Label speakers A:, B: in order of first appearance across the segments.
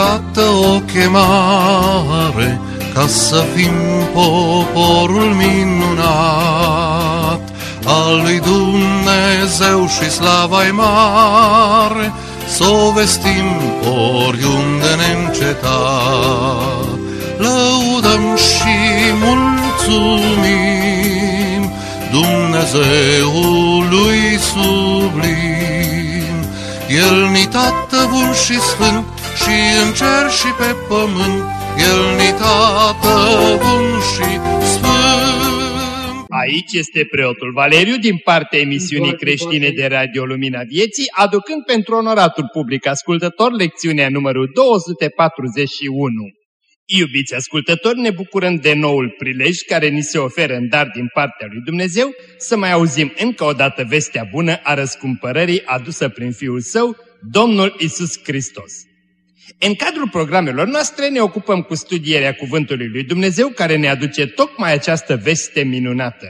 A: iată o chemare ca să fim poporul minunat al lui Dumnezeu și slava mare, să o vestim oriunde neîncetat. Lăudăm și mulțumim Dumnezeului sublim. El ni tată bun și sfânt și în cer și pe pământ, El ni tată bun și sfânt.
B: Aici este preotul Valeriu din partea emisiunii creștine de Radio Lumina Vieții, aducând pentru onoratul public ascultător lecțiunea numărul 241. Iubiți ascultători, ne bucurăm de noul prilej care ni se oferă în dar din partea lui Dumnezeu să mai auzim încă o dată vestea bună a răscumpărării adusă prin Fiul Său, Domnul Isus Hristos. În cadrul programelor noastre ne ocupăm cu studierea Cuvântului lui Dumnezeu care ne aduce tocmai această veste minunată.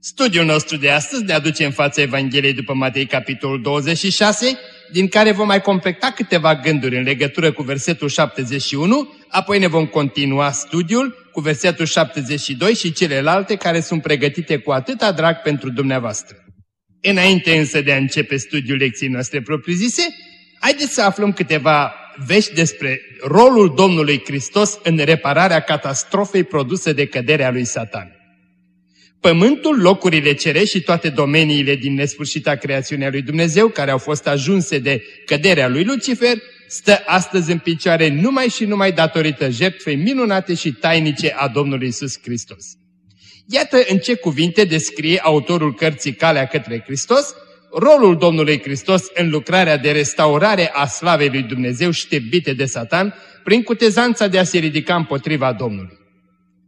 B: Studiul nostru de astăzi ne aduce în fața Evangheliei după Matei capitolul 26, din care vom mai completa câteva gânduri în legătură cu versetul 71, apoi ne vom continua studiul cu versetul 72 și celelalte care sunt pregătite cu atâta drag pentru dumneavoastră. Înainte însă de a începe studiul lecției noastre propriu-zise, haideți să aflăm câteva vești despre rolul Domnului Hristos în repararea catastrofei produse de căderea lui Satan. Pământul, locurile cerești și toate domeniile din nesfârșita creațiunea lui Dumnezeu, care au fost ajunse de căderea lui Lucifer, stă astăzi în picioare numai și numai datorită jertfei minunate și tainice a Domnului Isus Hristos. Iată în ce cuvinte descrie autorul cărții Calea către Hristos rolul Domnului Hristos în lucrarea de restaurare a slavei lui Dumnezeu ștebite de Satan prin cutezanța de a se ridica împotriva Domnului.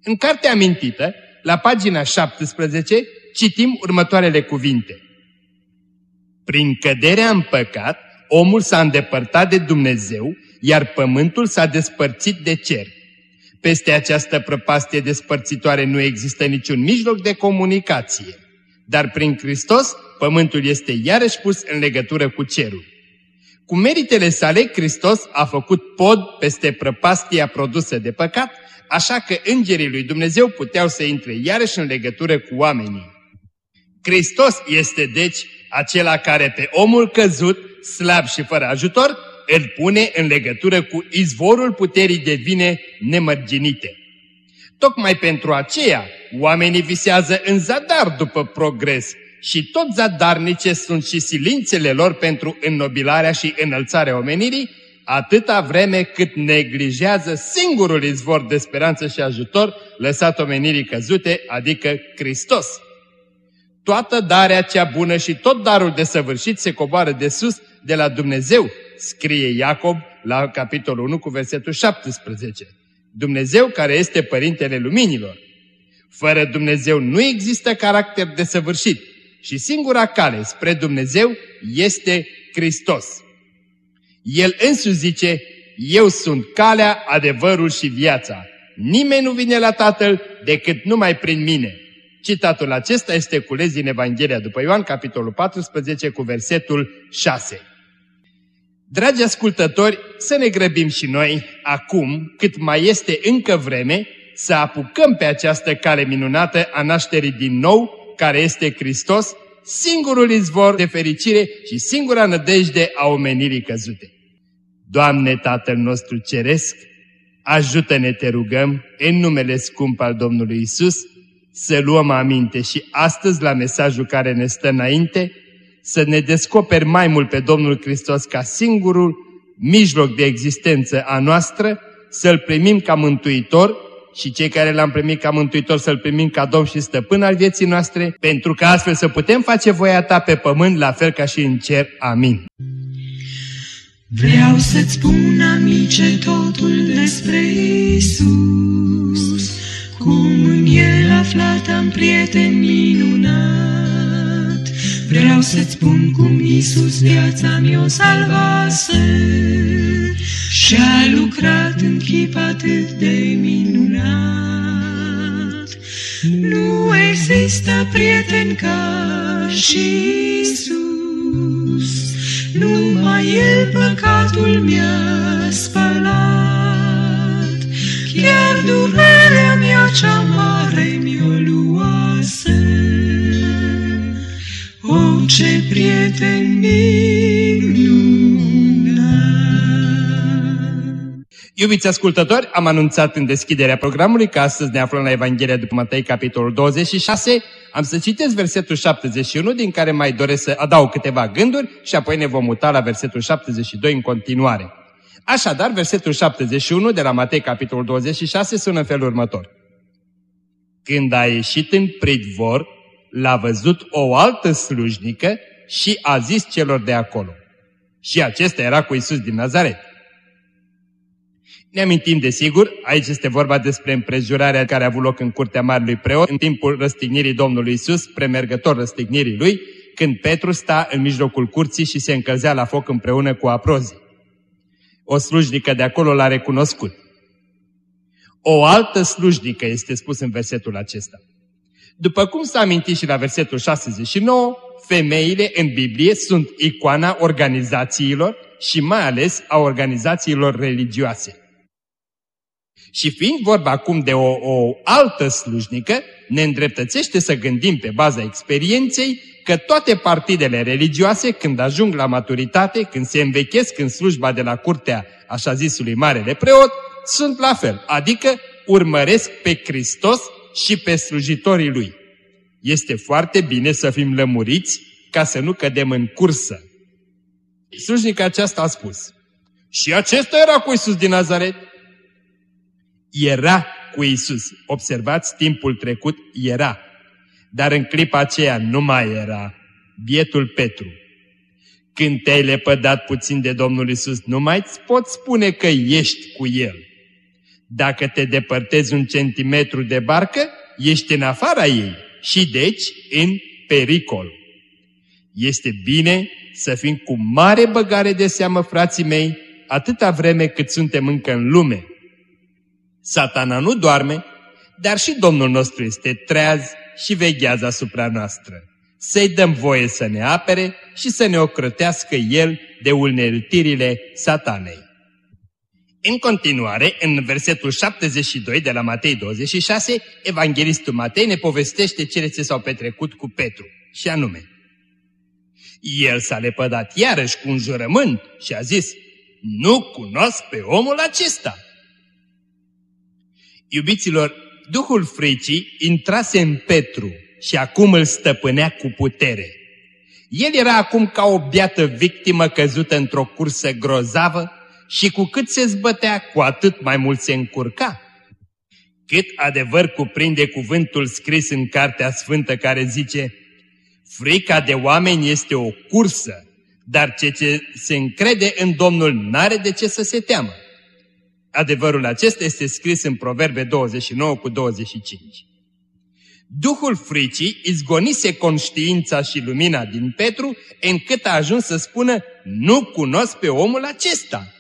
B: În cartea amintită, la pagina 17, citim următoarele cuvinte. Prin căderea în păcat, omul s-a îndepărtat de Dumnezeu, iar pământul s-a despărțit de cer. Peste această prăpastie despărțitoare nu există niciun mijloc de comunicație, dar prin Hristos pământul este iarăși pus în legătură cu cerul. Cu meritele sale, Hristos a făcut pod peste prăpastia produsă de păcat, așa că îngerii lui Dumnezeu puteau să intre iarăși în legătură cu oamenii. Hristos este deci acela care pe omul căzut, slab și fără ajutor, îl pune în legătură cu izvorul puterii divine nemărginite. Tocmai pentru aceea, oamenii visează în zadar după progres și tot zadarnice sunt și silințele lor pentru înnobilarea și înălțarea omenirii, atâta vreme cât neglijează singurul izvor de speranță și ajutor lăsat omenirii căzute, adică Hristos. Toată darea cea bună și tot darul de săvârșit se coboară de sus de la Dumnezeu, scrie Iacob la capitolul 1 cu versetul 17. Dumnezeu care este Părintele Luminilor. Fără Dumnezeu nu există caracter de săvârșit și singura cale spre Dumnezeu este Hristos. El însuși zice, eu sunt calea, adevărul și viața. Nimeni nu vine la Tatăl decât numai prin mine. Citatul acesta este cules din Evanghelia după Ioan, capitolul 14, cu versetul 6. Dragi ascultători, să ne grăbim și noi, acum, cât mai este încă vreme, să apucăm pe această cale minunată a nașterii din nou, care este Hristos, singurul izvor de fericire și singura nădejde a omenirii căzute. Doamne Tatăl nostru Ceresc, ajută-ne, te rugăm, în numele scump al Domnului Isus, să luăm aminte și astăzi la mesajul care ne stă înainte, să ne descoperi mai mult pe Domnul Hristos ca singurul mijloc de existență a noastră, să-L primim ca mântuitor și cei care l-am primit ca mântuitor să-L primim ca Domn și Stăpân al vieții noastre, pentru că astfel să putem face voia Ta pe pământ, la fel ca și în cer. Amin.
C: Vreau să-ți spun, amice, totul despre Isus, cum în El aflat am prieten minunat. Vreau să-ți spun cum Isus viața mi-o salvase și-a lucrat în chip atât de minunat. Nu există prieten ca și Isus, numai El păcatul mi-a spălat. chiar durerea mea cea mare mi-o luase. O, ce prieten minunat!
B: Iubiți ascultători, am anunțat în deschiderea programului că astăzi ne aflăm la Evanghelia după Matei, capitolul 26. Am să citesc versetul 71, din care mai doresc să adaug câteva gânduri și apoi ne vom muta la versetul 72 în continuare. Așadar, versetul 71 de la Matei, capitolul 26, sună în felul următor. Când a ieșit în pridvor, l-a văzut o altă slujnică și a zis celor de acolo. Și acesta era cu Isus din Nazaret. Ne amintim desigur, aici este vorba despre împrejurarea care a avut loc în curtea Marelui Preot în timpul răstignirii Domnului Isus, premergător răstignirii lui, când Petru sta în mijlocul curții și se încălzea la foc împreună cu aprozii. O slujnică de acolo l-a recunoscut. O altă slujnică este spus în versetul acesta. După cum s-a amintit și la versetul 69, femeile în Biblie sunt icoana organizațiilor și mai ales a organizațiilor religioase. Și fiind vorba acum de o, o altă slujnică, ne îndreptățește să gândim pe baza experienței că toate partidele religioase, când ajung la maturitate, când se învechesc în slujba de la curtea așa zisului Marele Preot, sunt la fel, adică urmăresc pe Hristos și pe slujitorii Lui. Este foarte bine să fim lămuriți ca să nu cădem în cursă. Slujnica aceasta a spus, și acesta era cu Iisus din Nazaret? Era cu Iisus. Observați, timpul trecut era. Dar în clipa aceea nu mai era. Bietul Petru. Când te-ai lepădat puțin de Domnul Isus, nu mai îți poți spune că ești cu El. Dacă te depărtezi un centimetru de barcă, ești în afara ei și deci în pericol. Este bine să fim cu mare băgare de seamă, frații mei, atâta vreme cât suntem încă în lume. Satana nu doarme, dar și Domnul nostru este treaz și veghează asupra noastră. Să-i dăm voie să ne apere și să ne ocrătească El de uneltirile satanei. În continuare, în versetul 72 de la Matei 26, evanghelistul Matei ne povestește cele ce s-au petrecut cu Petru, și anume. El s-a lepădat iarăși cu un jurământ și a zis, nu cunosc pe omul acesta. Iubiților, Duhul fricii intrase în Petru și acum îl stăpânea cu putere. El era acum ca o biată victimă căzută într-o cursă grozavă și cu cât se zbătea, cu atât mai mult se încurca. Cât adevăr cuprinde cuvântul scris în Cartea Sfântă care zice Frica de oameni este o cursă, dar ce, ce se încrede în Domnul n-are de ce să se teamă. Adevărul acesta este scris în Proverbe 29 cu 25. Duhul fricii izgonise conștiința și lumina din Petru încât a ajuns să spună, nu cunosc pe omul acesta.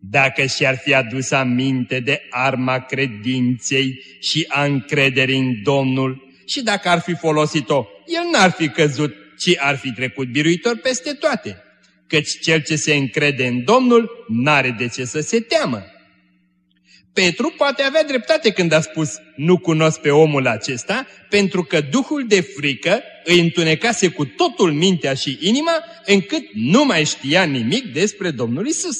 B: Dacă și-ar fi adus aminte de arma credinței și a încrederii în Domnul și dacă ar fi folosit-o, el n-ar fi căzut, ci ar fi trecut biruitor peste toate. Căci cel ce se încrede în Domnul n-are de ce să se teamă. Petru poate avea dreptate când a spus, nu cunosc pe omul acesta, pentru că Duhul de frică îi întunecase cu totul mintea și inima, încât nu mai știa nimic despre Domnul Isus.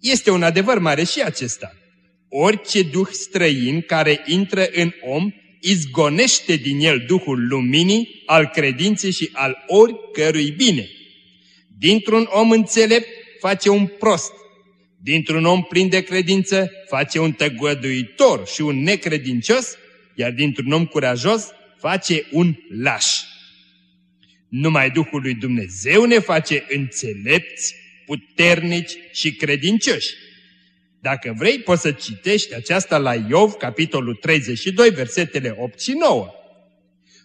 B: Este un adevăr mare și acesta. Orice duh străin care intră în om izgonește din el duhul luminii, al credinței și al oricărui bine. Dintr-un om înțelept face un prost, Dintr-un om plin de credință face un tăgăduitor și un necredincios, iar dintr-un om curajos face un laș. Numai Duhul lui Dumnezeu ne face înțelepți, puternici și credincioși. Dacă vrei, poți să citești aceasta la Iov, capitolul 32, versetele 8 și 9.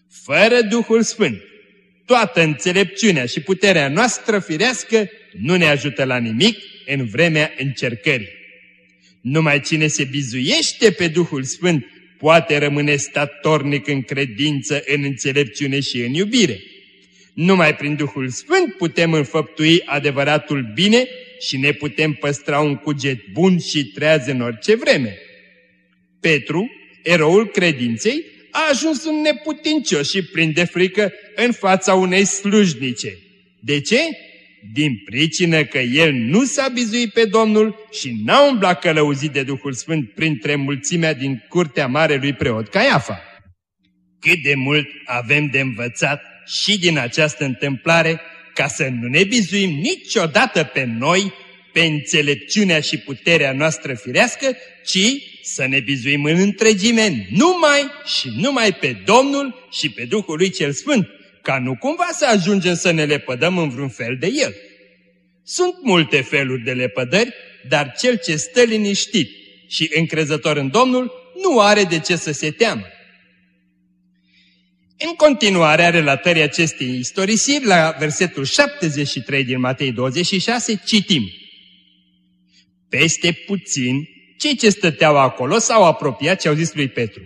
B: Fără Duhul Sfânt, toată înțelepciunea și puterea noastră firească nu ne ajută la nimic în vremea încercării. Numai cine se bizuiește pe Duhul Sfânt poate rămâne statornic în credință, în înțelepciune și în iubire. Numai prin Duhul Sfânt putem înfăptui adevăratul bine și ne putem păstra un cuget bun și treaz în orice vreme. Petru, eroul credinței, a ajuns un neputincios și plin de frică în fața unei slujnice. De ce? Din pricină că el nu s-a bizuit pe Domnul și n-a umblat călăuzit de Duhul Sfânt printre mulțimea din curtea marelui preot Caiafa. Cât de mult avem de învățat și din această întâmplare ca să nu ne bizuim niciodată pe noi, pe înțelepciunea și puterea noastră firească, ci să ne bizuim în întregime numai și numai pe Domnul și pe Duhul lui cel Sfânt, ca nu cumva să ajungem să ne lepădăm în vreun fel de El. Sunt multe feluri de lepădări, dar cel ce stă liniștit și încrezător în Domnul nu are de ce să se teamă. În continuare a relatării acestei istorisiri, la versetul 73 din Matei 26, citim. Peste puțin, cei ce stăteau acolo s-au apropiat și au zis lui Petru,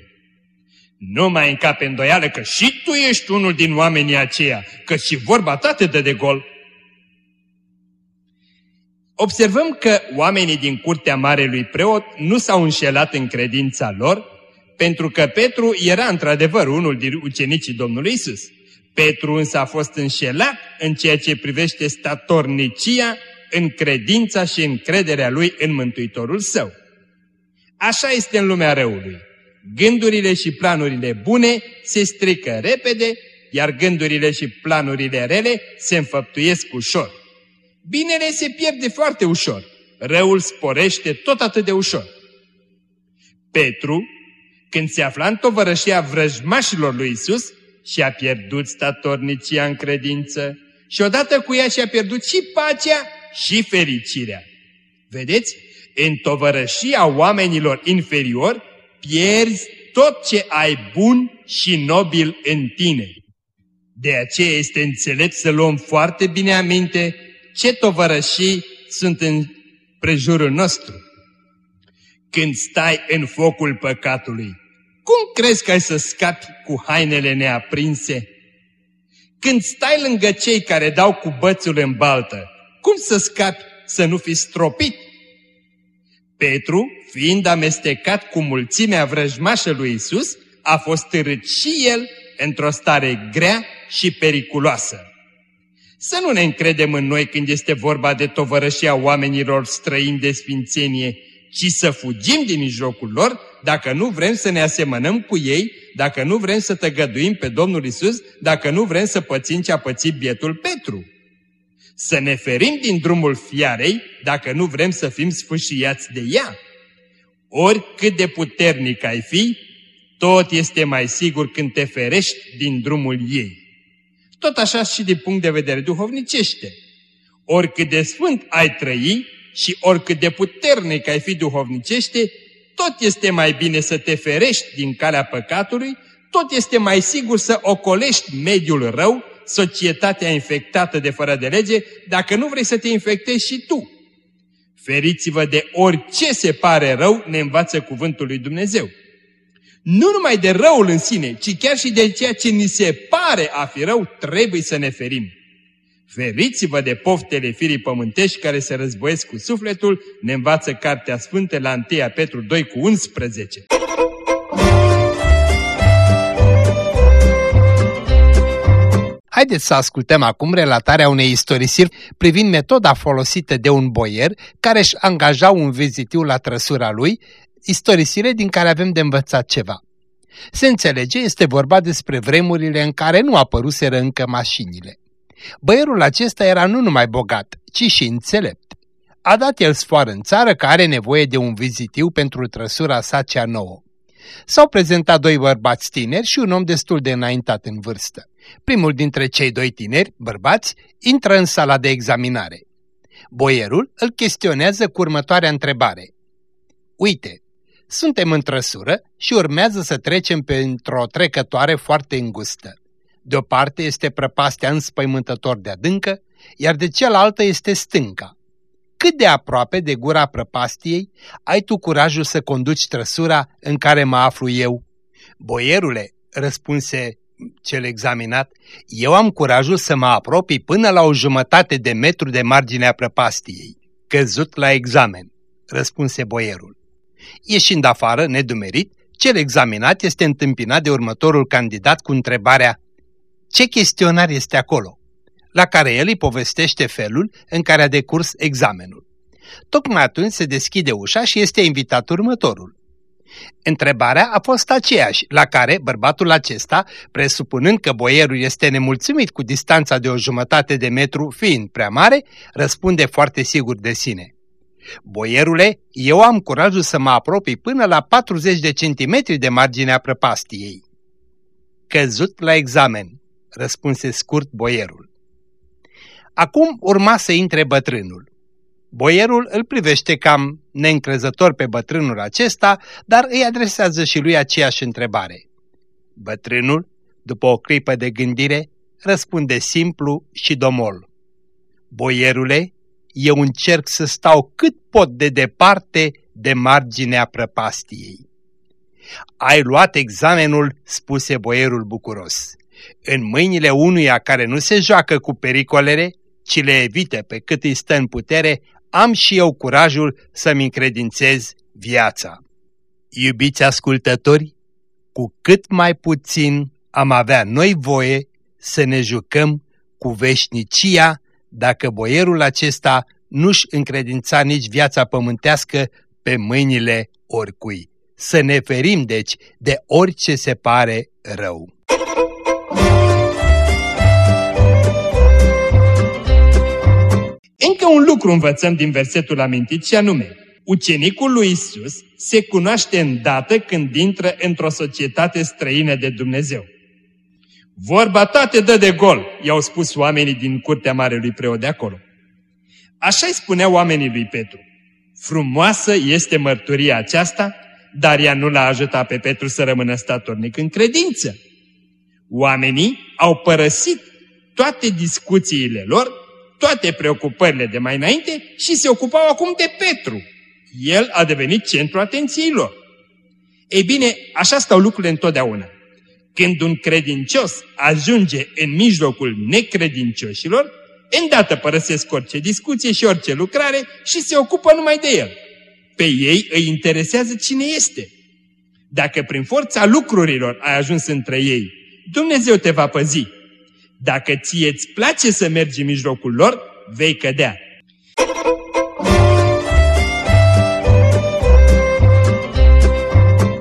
B: Nu mai încape îndoială că și tu ești unul din oamenii aceia, că și vorba ta te dă de gol. Observăm că oamenii din curtea marelui preot nu s-au înșelat în credința lor, pentru că Petru era într-adevăr unul din ucenicii Domnului Isus. Petru însă a fost înșelat în ceea ce privește statornicia, în credința și încrederea lui în Mântuitorul său. Așa este în lumea răului. Gândurile și planurile bune se strică repede, iar gândurile și planurile rele se înfăptuiesc ușor. Binele se pierde foarte ușor, răul sporește tot atât de ușor. Petru, când se afla în tovărășia vrăjmașilor lui Isus, și-a pierdut statornicia în credință și odată cu ea și-a pierdut și pacea și fericirea. Vedeți? În tovărășia oamenilor inferiori pierzi tot ce ai bun și nobil în tine. De aceea este înțelept să luăm foarte bine aminte ce tovărășii sunt în prejurul nostru. Când stai în focul păcatului, cum crezi că ai să scapi cu hainele neaprinse? Când stai lângă cei care dau cu bățul în baltă, cum să scapi să nu fii stropit? Petru, fiind amestecat cu mulțimea vrăjmașă lui Isus, a fost târât și el într-o stare grea și periculoasă. Să nu ne încredem în noi când este vorba de tovărășia oamenilor străini de sfințenie, ci să fugim din mijlocul lor dacă nu vrem să ne asemănăm cu ei, dacă nu vrem să tăgăduim pe Domnul Isus, dacă nu vrem să pățim ce a pățit bietul Petru. Să ne ferim din drumul fiarei dacă nu vrem să fim sfâșiați de ea. Oricât de puternic ai fi, tot este mai sigur când te ferești din drumul ei. Tot așa și din punct de vedere duhovnicește. Oricât de sfânt ai trăi și oricât de puternic ai fi duhovnicește, tot este mai bine să te ferești din calea păcatului, tot este mai sigur să ocolești mediul rău, societatea infectată de fără de lege, dacă nu vrei să te infectezi și tu. Feriți-vă de orice se pare rău, ne învață cuvântul lui Dumnezeu. Nu numai de răul în sine, ci chiar și de ceea ce ni se pare a fi rău, trebuie să ne ferim. Feriți-vă de poftele firii pământești care se războiesc cu sufletul, ne învață Cartea Sfântă la 1 Petru 2 cu 11.
D: Haideți să ascultăm acum relatarea unei istorisiri privind metoda folosită de un boier care își angaja un vizitiu la trăsura lui, istorisire din care avem de învățat ceva. Se înțelege, este vorba despre vremurile în care nu apăruseră încă mașinile. Băierul acesta era nu numai bogat, ci și înțelept. A dat el sfoară în țară că are nevoie de un vizitiu pentru trăsura sa cea nouă. S-au prezentat doi bărbați tineri și un om destul de înaintat în vârstă. Primul dintre cei doi tineri, bărbați, intră în sala de examinare. Boierul îl chestionează cu următoarea întrebare. Uite, suntem în trăsură și urmează să trecem pentru o trecătoare foarte îngustă. De o parte este prăpastea înspăimântător de adâncă, iar de cealaltă este stânca. Cât de aproape de gura prăpastiei ai tu curajul să conduci trăsura în care mă aflu eu? Boierule, răspunse cel examinat, eu am curajul să mă apropii până la o jumătate de metru de marginea prăpastiei. Căzut la examen, răspunse boierul.
B: Ieșind afară, nedumerit, cel examinat este întâmpinat de următorul candidat cu întrebarea Ce chestionar este acolo? La care el îi povestește felul în care a decurs examenul. Tocmai atunci se deschide ușa și este invitat următorul. Întrebarea a fost aceeași, la care bărbatul acesta, presupunând că boierul este nemulțumit cu distanța de o jumătate de metru fiind prea mare, răspunde foarte sigur de sine. Boierule, eu am curajul să mă apropii până la 40 de centimetri de marginea prăpastiei. Căzut la examen, răspunse scurt boierul. Acum urma să intre bătrânul. Boierul îl privește cam neîncrezător pe bătrânul acesta, dar îi adresează și lui aceeași întrebare. Bătrânul, după o clipă de gândire, răspunde simplu și domol. Boierule, eu încerc să stau cât pot de departe de marginea prăpastiei. Ai luat examenul, spuse boierul bucuros. În mâinile unuia care nu se joacă cu pericolele, ci le evite pe cât îi stă în putere, am și eu curajul să-mi încredințez viața. Iubiți ascultători, cu cât mai puțin am avea noi voie să ne jucăm cu veșnicia dacă boierul acesta nu-și încredința nici viața pământească pe mâinile oricui. Să ne ferim, deci, de orice se pare rău.
E: Încă un lucru învățăm din versetul amintit și anume, ucenicul lui Isus se cunoaște îndată când intră într-o societate străină de Dumnezeu. Vorba toate dă de gol, i-au spus oamenii din curtea marelui preot de acolo. Așa îi spuneau oamenii lui Petru. Frumoasă este mărturia aceasta, dar ea nu l-a ajutat pe Petru să rămână statornic în credință. Oamenii au părăsit toate discuțiile lor, toate preocupările de mai înainte și se ocupau acum de Petru. El a devenit centru atenției lor. Ei bine, așa stau lucrurile întotdeauna. Când un credincios ajunge în mijlocul necredincioșilor, îndată părăsesc orice discuție și orice lucrare și se ocupă numai de el. Pe ei îi interesează cine este. Dacă prin forța lucrurilor ai ajuns între ei, Dumnezeu te va păzi. Dacă ție îți place să mergi în mijlocul lor, vei cădea.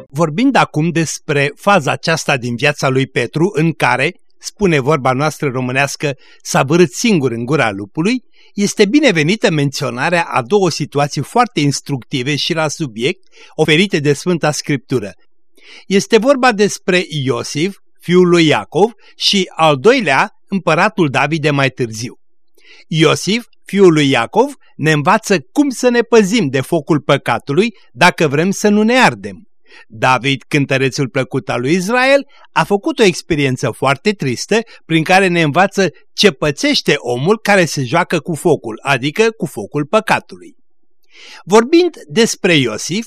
B: Vorbind acum despre faza aceasta din viața lui Petru în care, spune vorba noastră românească, s-a vărât singur în gura lupului, este binevenită menționarea a două situații foarte instructive și la subiect oferite de Sfânta Scriptură. Este vorba despre Iosif, fiul lui Iacov, și al doilea, împăratul David de mai târziu. Iosif, fiul lui Iacov, ne învață cum să ne păzim de focul păcatului dacă vrem să nu ne ardem. David, cântărețul plăcut al lui Israel, a făcut o experiență foarte tristă prin care ne învață ce pățește omul care se joacă cu focul, adică cu focul păcatului. Vorbind despre Iosif,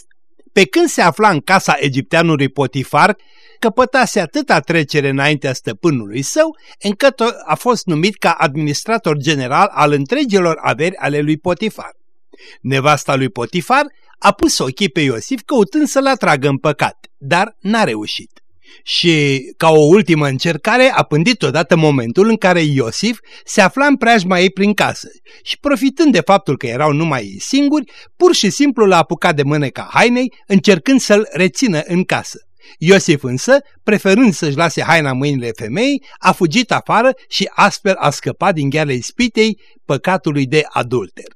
B: pe când se afla în casa egipteanului Potifar, căpătase atâta trecere înaintea stăpânului său, încât a fost numit ca administrator general al întregilor averi ale lui Potifar. Nevasta lui Potifar a pus ochii pe Iosif căutând să-l atragă în păcat, dar n-a reușit. Și, ca o ultimă încercare, a pândit odată momentul în care Iosif se afla în preajma ei prin casă și, profitând de faptul că erau numai ei singuri, pur și simplu l-a apucat de mâneca hainei, încercând să-l rețină în casă. Iosif însă, preferând să-și lase haina mâinile femeii, a fugit afară și astfel a scăpat din gheala ispitei păcatului de adulter.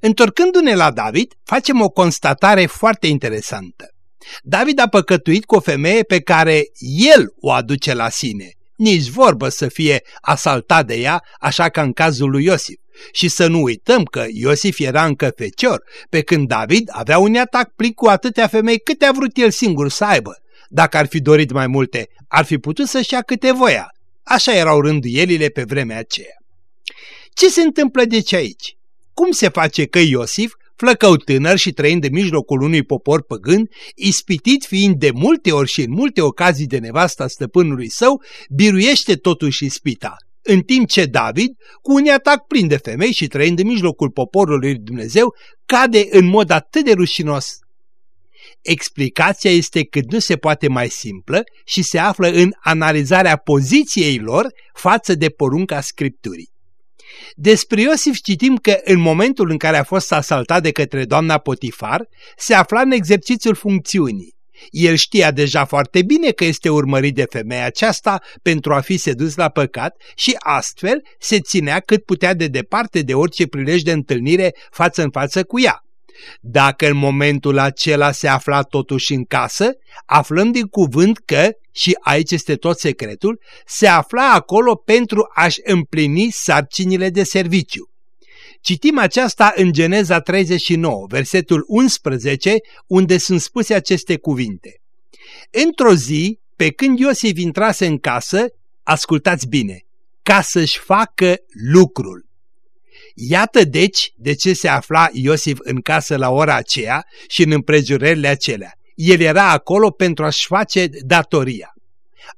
B: Întorcându-ne la David, facem o constatare foarte interesantă. David a păcătuit cu o femeie pe care el o aduce la sine. Nici vorbă să fie asaltat de ea, așa ca în cazul lui Iosif. Și să nu uităm că Iosif era încă fecior, pe când David avea un atac plin cu atâtea femei câte a vrut el singur să aibă. Dacă ar fi dorit mai multe, ar fi putut să-și ia câte voia. Așa erau rânduielile pe vremea aceea. Ce se întâmplă deci aici? Cum se face că Iosif, flăcău tânăr și trăind în mijlocul unui popor păgân, ispitit fiind de multe ori și în multe ocazii de nevasta stăpânului său, biruiește totuși ispita, în timp ce David, cu un atac plin de femei și trăind în mijlocul poporului lui Dumnezeu, cade în mod atât de rușinos. explicația este cât nu se poate mai simplă și se află în analizarea poziției lor față de porunca Scripturii. Despre Iosif citim că în momentul în care a fost asaltat de către doamna Potifar, se afla în exercițiul funcțiunii. El știa deja foarte bine că este urmărit de femeia aceasta pentru a fi sedus la păcat și astfel se ținea cât putea de departe de orice prilej de întâlnire față în față cu ea. Dacă în momentul acela se afla totuși în casă, aflăm din cuvânt că, și aici este tot secretul, se afla acolo pentru a-și împlini sarcinile de serviciu. Citim aceasta în Geneza 39, versetul 11, unde sunt spuse aceste cuvinte. Într-o zi, pe când Iosif intrase în casă, ascultați bine, ca să-și facă lucrul. Iată deci de ce se afla Iosif în casă la ora aceea și în împrejurările acelea. El era acolo pentru a-și face datoria.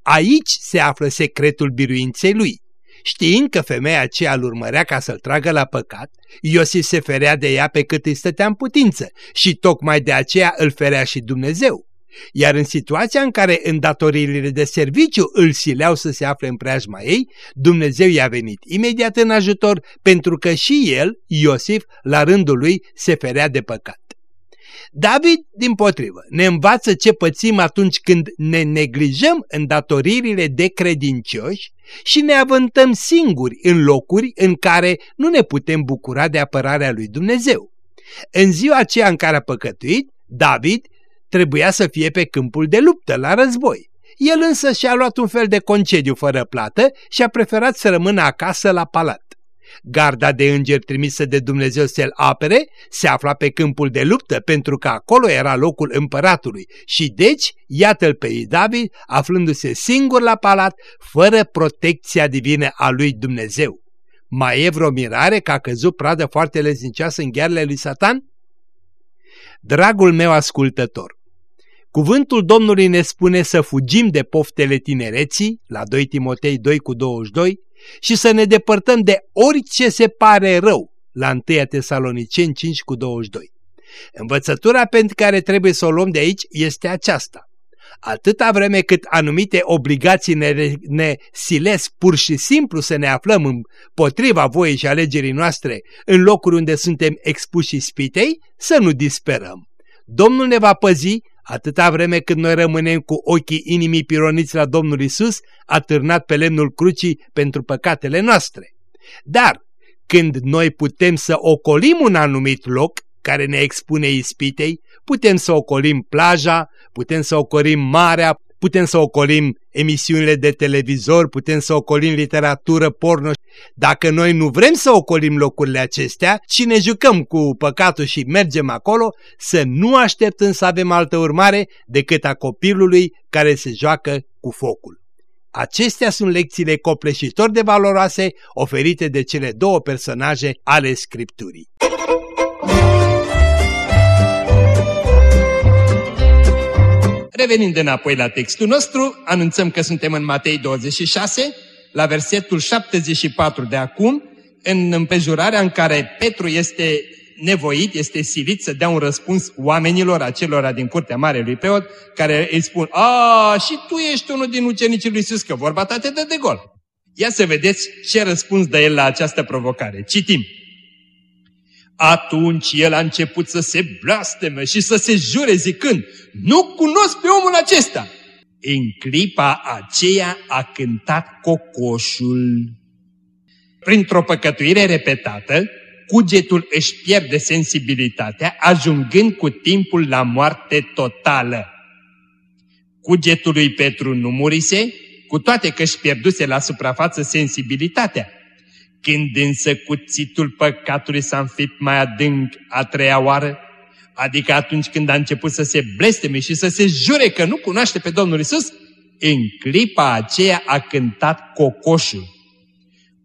B: Aici se află secretul biruinței lui. Știind că femeia aceea îl urmărea ca să-l tragă la păcat, Iosif se ferea de ea pe cât îi stătea în putință și tocmai de aceea îl ferea și Dumnezeu. Iar în situația în care îndatoririle de serviciu îl sileau să se afle în preajma ei, Dumnezeu i-a venit imediat în ajutor pentru că și el, Iosif, la rândul lui se ferea de păcat. David, din potrivă, ne învață ce pățim atunci când ne neglijăm îndatoririle de credincioși și ne avântăm singuri în locuri în care nu ne putem bucura de apărarea lui Dumnezeu. În ziua aceea în care a păcătuit, David trebuia să fie pe câmpul de luptă, la război. El însă și-a luat un fel de concediu fără plată și a preferat să rămână acasă la palat. Garda de îngeri trimisă de Dumnezeu să-l apere se afla pe câmpul de luptă pentru că acolo era locul împăratului și deci iată-l pe David aflându-se singur la palat fără protecția divină a lui Dumnezeu. Mai e vreo mirare că a căzut pradă foarte lezincioasă în ghearele lui Satan? Dragul meu ascultător, Cuvântul Domnului ne spune să fugim de poftele tinereții, la 2 Timotei 2 cu 22, și să ne depărtăm de orice se pare rău, la 1 Tesaloniceni 5 cu 22. Învățătura pentru care trebuie să o luăm de aici este aceasta. Atâta vreme cât anumite obligații ne, ne silesc pur și simplu să ne aflăm împotriva voii și alegerii noastre în locuri unde suntem expuși spitei, să nu disperăm. Domnul ne va păzi atâta vreme cât noi rămânem cu ochii inimii pironiți la Domnul Isus, atârnat pe lemnul crucii pentru păcatele noastre. Dar, când noi putem să ocolim un anumit loc care ne expune ispitei, putem să ocolim plaja, putem să ocolim marea, putem să ocolim emisiunile de televizor, putem să ocolim literatură, porno. Dacă noi nu vrem să ocolim locurile acestea, ci ne jucăm cu păcatul și mergem acolo, să nu așteptăm să avem altă urmare decât a copilului care se joacă cu focul. Acestea sunt lecțiile copleșitor de valoroase oferite de cele două personaje ale Scripturii.
F: Revenind înapoi la textul nostru, anunțăm că suntem în Matei 26, la versetul 74 de acum, în împejurarea în care Petru este nevoit, este silit să dea un răspuns oamenilor, acelora din curtea Marelui Preot, care îi spun, a, și tu ești unul din ucenicii lui Iisus, că vorba ta te dă de gol. Ia să vedeți ce răspuns dă el la această provocare. Citim. Atunci el a început să se blasteme și să se jure zicând, nu cunosc pe omul acesta. În clipa aceea a cântat cocoșul. Printr-o păcătuire repetată, cugetul își pierde sensibilitatea, ajungând cu timpul la moarte totală. Cugetul lui Petru nu murise, cu toate că își pierduse la suprafață sensibilitatea. Când însă cuțitul păcatului s-a înfipt mai adânc a treia oară, adică atunci când a început să se blesteme și să se jure că nu cunoaște pe Domnul Isus, în clipa aceea a cântat cocoșul.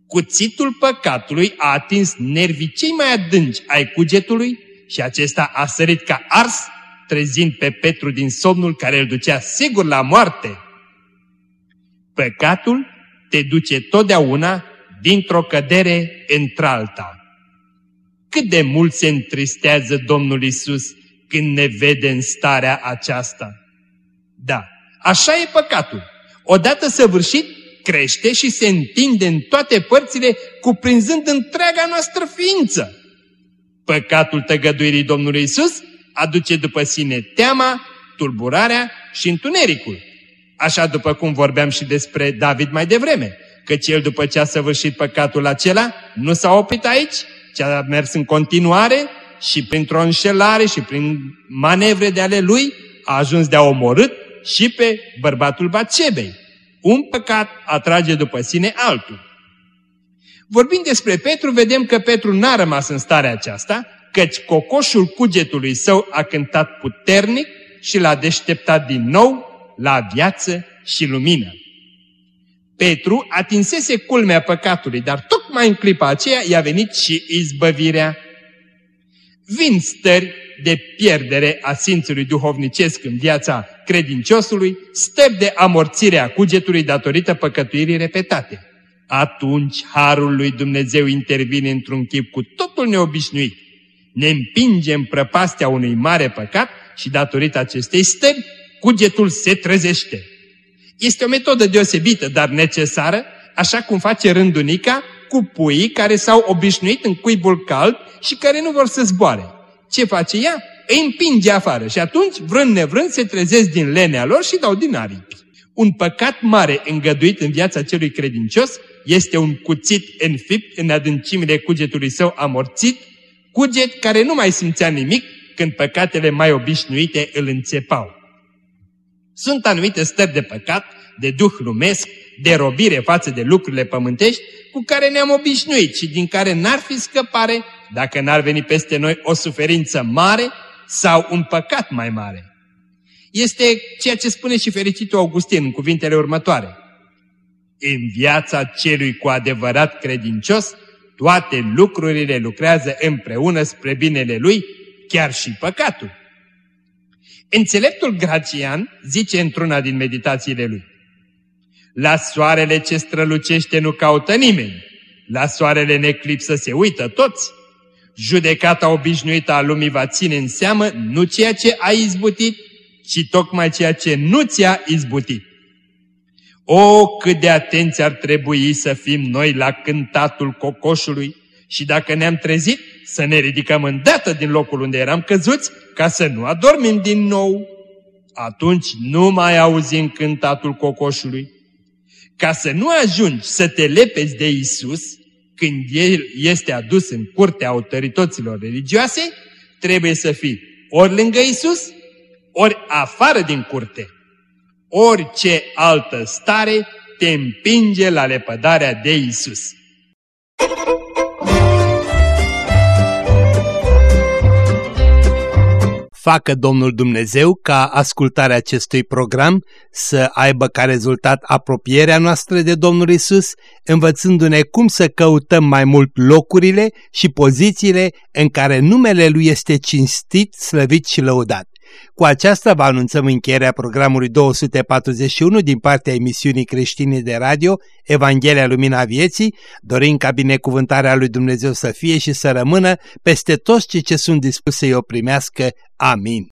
F: Cuțitul păcatului a atins nervii cei mai adânci ai cugetului și acesta a sărit ca ars, trezind pe Petru din somnul care îl ducea sigur la moarte. Păcatul te duce totdeauna dintr-o cădere într-alta. Cât de mult se întristează Domnul Isus
B: când ne vede în starea aceasta. Da, așa e păcatul. Odată săvârșit, crește și se întinde în toate părțile, cuprinzând întreaga noastră ființă. Păcatul tăgăduirii Domnului Isus aduce după sine teama, tulburarea și întunericul. Așa după cum vorbeam și despre David mai devreme, căci el după ce a săvârșit păcatul acela, nu s-a oprit aici, ci a mers în continuare și printr-o înșelare și prin manevre de ale lui a ajuns de a omorât și pe bărbatul Bacebei. Un păcat atrage după sine altul. Vorbind despre Petru, vedem că Petru n-a rămas în starea aceasta, căci cocoșul cugetului său a cântat puternic și l-a deșteptat din nou la viață și lumină. Petru atinsese culmea păcatului, dar tocmai în clipa aceea i-a venit și izbăvirea. Vin stări de pierdere a simțului duhovnicesc în viața credinciosului, stări de amorțire a cugetului datorită păcătuirii repetate. Atunci Harul lui Dumnezeu intervine într-un chip cu totul neobișnuit. Ne împinge în prăpastea unui mare păcat și datorită acestei stări, cugetul se trezește. Este o metodă deosebită, dar necesară, așa cum face rândunica cu puii care s-au obișnuit în cuibul cald și care nu vor să zboare. Ce face ea? Îi împinge afară și atunci, vrând nevrând, se trezesc din lenea lor și dau din aripi. Un păcat mare îngăduit în viața celui credincios este un cuțit înfipt în adâncimile cugetului său amorțit, cuget care nu mai simțea nimic când păcatele mai obișnuite îl înțepau. Sunt anumite stări de păcat, de duh lumesc, de robire față de lucrurile pământești, cu care ne-am obișnuit și din care n-ar fi scăpare dacă n-ar veni peste noi o suferință mare sau un păcat mai mare. Este ceea ce spune și fericitul Augustin în cuvintele următoare. În viața celui cu adevărat credincios, toate lucrurile lucrează împreună spre binele lui, chiar și păcatul. Înțeleptul Gracian zice într-una din meditațiile lui, La soarele ce strălucește nu caută nimeni, la soarele neclipsă se uită toți. Judecata obișnuită a lumii va ține în seamă nu ceea ce a izbutit, ci tocmai ceea ce nu ți-a izbutit. O, cât de atenți ar trebui să fim noi la cântatul cocoșului și dacă ne-am trezit, să ne ridicăm îndată din locul unde eram căzuți ca să nu adormim din nou. Atunci nu mai auzim cântatul cocoșului. Ca să nu ajungi să te lepezi de Isus, când El este adus în curtea autorităților religioase, trebuie să fii ori lângă Isus, ori afară din curte. Orice altă stare te împinge la lepădarea de Isus.
D: Facă Domnul Dumnezeu ca ascultarea acestui program să aibă ca rezultat apropierea noastră de Domnul Isus, învățându-ne cum să căutăm mai mult locurile și pozițiile în care numele Lui este cinstit, slăvit și lăudat. Cu aceasta vă anunțăm încheierea programului 241 din partea emisiunii creștine de radio Evanghelia Lumina Vieții, dorind ca binecuvântarea lui Dumnezeu să fie și să rămână peste toți cei ce sunt dispuși să-i o primească. Amin.